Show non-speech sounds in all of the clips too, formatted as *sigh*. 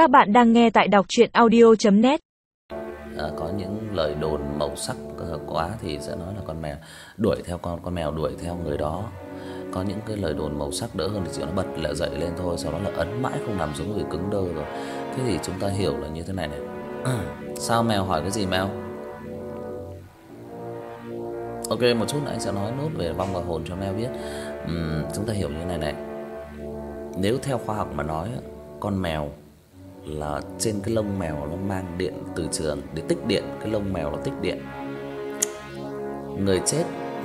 Các bạn đang nghe tại đọc audio net à, có những lời đồn màu sắc ờ, quá thì sẽ nói là con mèo đuổi theo con con mèo đuổi theo người đó. Có những cái lời đồn màu sắc đỡ hơn thì chỉ nó bật lại dậy lên thôi, sau đó là ấn mãi không nằm xuống vì cứng đơ rồi. Thế thì chúng ta hiểu là như thế này này. *clears throat* Sao mèo hỏi cái gì mèo? Ok, một chút nữa anh sẽ nói nốt về vong và hồn cho mèo biết. Uhm, chúng ta hiểu như này này. Nếu theo khoa học mà nói con mèo là trên cái lông mèo nó mang điện từ trường để tích điện, cái lông mèo nó tích điện. Người chết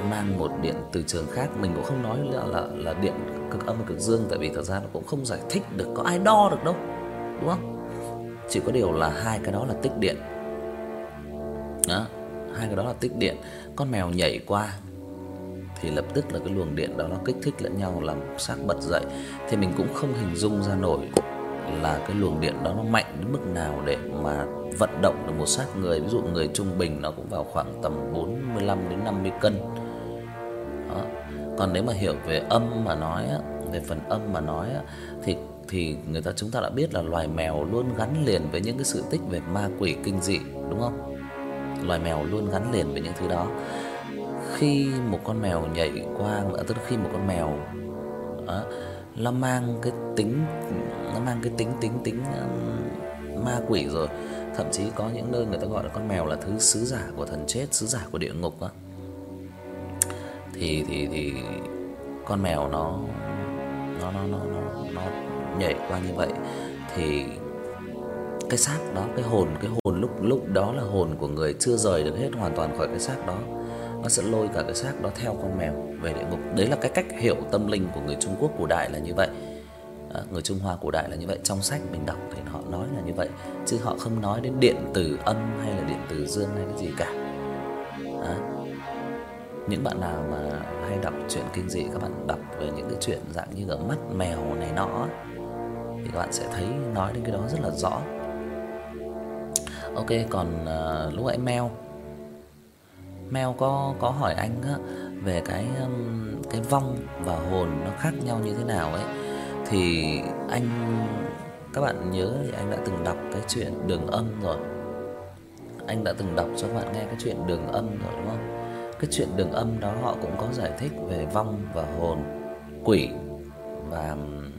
mang một điện từ trường khác, mình cũng không nói là là là điện cực âm và cực dương tại vì thật ra nó cũng không giải thích được có ai đo được đâu. Đúng không? Chỉ có điều là hai cái đó là tích điện. Đó, hai cái đó là tích điện. Con mèo nhảy qua thì lập tức là cái luồng điện đó nó kích thích lẫn nhau làm xác bật dậy thì mình cũng không hình dung ra nổi là cái luồng điện đó nó mạnh đến mức nào để mà vận động được một xác người, ví dụ người trung bình nó cũng vào khoảng tầm 45 đến 50 cân. Đó. Còn nếu mà hiểu về âm mà nói á, về phần âm mà nói á thì thì người ta chúng ta đã biết là loài mèo luôn gắn liền với những cái sự tích về ma quỷ kinh dị, đúng không? Loài mèo luôn gắn liền với những thứ đó. Khi một con mèo nhảy qua, tức là khi một con mèo đó, nó mang cái tính nó mang cái tính tính tính um, ma quỷ rồi. Thậm chí có những nơi người ta gọi là con mèo là thứ sứ giả của thần chết, sứ giả của địa ngục á. Thì thì thì con mèo nó nó nó nó nó nó nhảy qua như vậy thì cái xác đó, cái hồn cái hồn lúc lúc đó là hồn của người chưa rời được hết hoàn toàn khỏi cái xác đó. Nó sẽ lôi cả cái xác đó theo con mèo về địa ngục. Đấy là cái cách hiểu tâm linh của người Trung Quốc cổ đại là như vậy. À, người Trung Hoa cổ đại là như vậy, trong sách mình đọc thì họ nói là như vậy, chứ họ không nói đến điện từ âm hay là điện từ dương hay cái gì cả. Đó. những bạn nào mà hay đọc truyện kinh dị các bạn đọc về những cái chuyện dạng như ở mắt mèo này nọ thì các bạn sẽ thấy nói đến cái đó rất là rõ. Ok, còn uh, lúc nãy Mel Mel có có hỏi anh á về cái um, cái vong và hồn nó khác nhau như thế nào ấy thì anh các bạn nhớ thì anh đã từng đọc cái chuyện Đường Âm rồi. Anh đã từng đọc cho các bạn nghe cái chuyện Đường Âm rồi đúng không? Cái chuyện Đường Âm đó họ cũng có giải thích về vong và hồn, quỷ và um,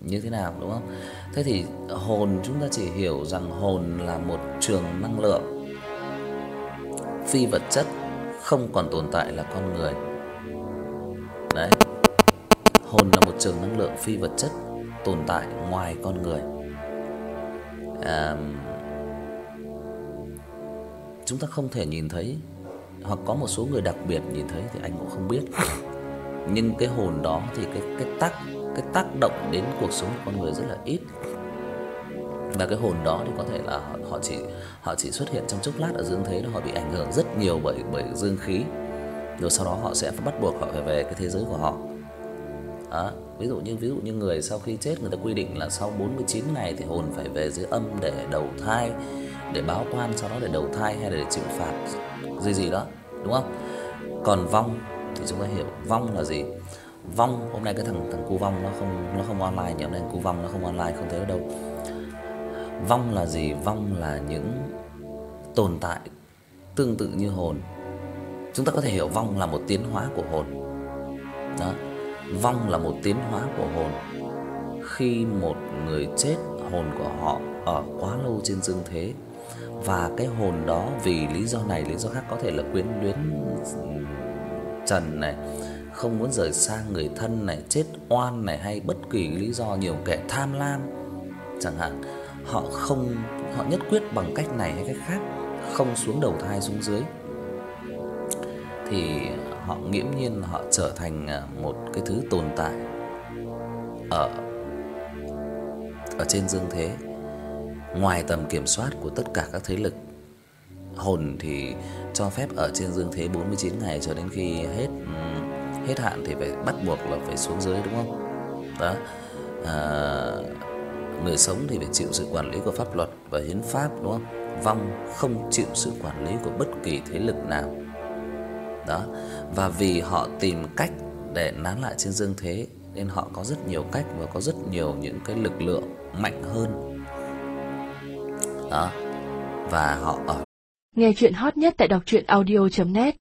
như thế nào đúng không? Thế thì hồn chúng ta chỉ hiểu rằng hồn là một trường năng lượng phi vật chất không còn tồn tại là con người. Đấy. Hồn là một trường năng lượng phi vật chất tồn tại ngoài con người. À, chúng ta không thể nhìn thấy hoặc có một số người đặc biệt nhìn thấy thì anh cũng không biết. Nhưng cái hồn đó thì cái cái tác cái tác động đến cuộc sống của con người rất là ít. Và cái hồn đó thì có thể là họ, họ chỉ họ chỉ xuất hiện trong chốc lát ở dương thế là họ bị ảnh hưởng rất nhiều bởi bởi dương khí. Rồi sau đó họ sẽ bắt buộc họ phải về cái thế giới của họ. Đó, ví dụ như ví dụ như người sau khi chết người ta quy định là sau 49 ngày thì hồn phải về dưới âm để đầu thai, để báo quan sau đó để đầu thai hay là để chịu phạt gì gì đó, đúng không? Còn vong thì chúng ta hiểu vong là gì? Vong hôm nay cái thằng thằng cu vong nó không nó không online nhỉ, hôm nay cu vong nó không online không thấy nó đâu. Vong là gì? Vong là những tồn tại tương tự như hồn. Chúng ta có thể hiểu vong là một tiến hóa của hồn. Đó Vong là một tiến hóa của hồn. Khi một người chết, hồn của họ ở quá lâu trên dương thế và cái hồn đó vì lý do này lý do khác có thể là quyến luyến ừ, trần này, không muốn rời xa người thân này, chết oan này hay bất kỳ lý do nhiều kẻ tham lam chẳng hạn, họ không họ nhất quyết bằng cách này hay cách khác không xuống đầu thai xuống dưới thì họ nghiễm nhiên họ trở thành à, một cái thứ tồn tại ở ở trên dương thế ngoài tầm kiểm soát của tất cả các thế lực. Hồn thì cho phép ở trên dương thế 49 ngày cho đến khi hết hết hạn thì phải bắt buộc là phải xuống dưới đúng không? Đó. À, người sống thì phải chịu sự quản lý của pháp luật và hiến pháp, đúng không? Vong không chịu sự quản lý của bất kỳ thế lực nào đó. Và vì họ tìm cách để nán lại trên dương thế, nên họ có rất nhiều cách và có rất nhiều những cái lực lượng mạnh hơn đó và họ ở Nghe chuyện hot nhất tại đọc truyện audio.net